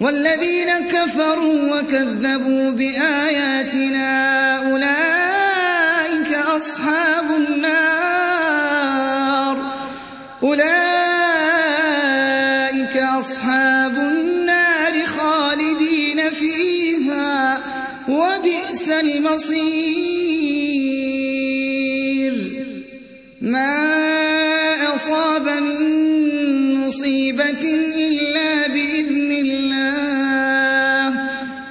والذين كفروا وكذبوا بآياتنا أولئك أصحاب النار. أولئك أصحاب النار خالدين فيها وبئس المصير. ما أصاب من مصيبة إلا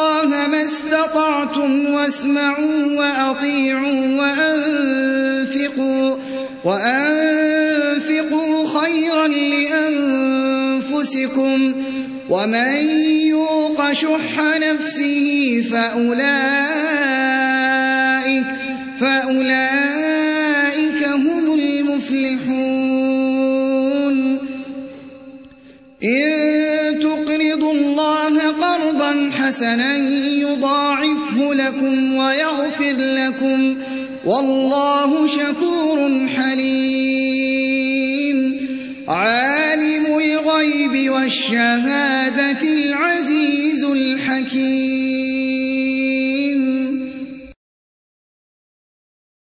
الله ما استطعتم واسمعوا وأطيعوا وأنفقوا وأنفقوا خيرا لأنفسكم ومن يوق شح نفسه فأولئك فأولئك هم المفلحون إن تقرضوا الله حسنا يضاعفه لكم ويغفر لكم والله شكور حليم. عالم الغيب والشهادة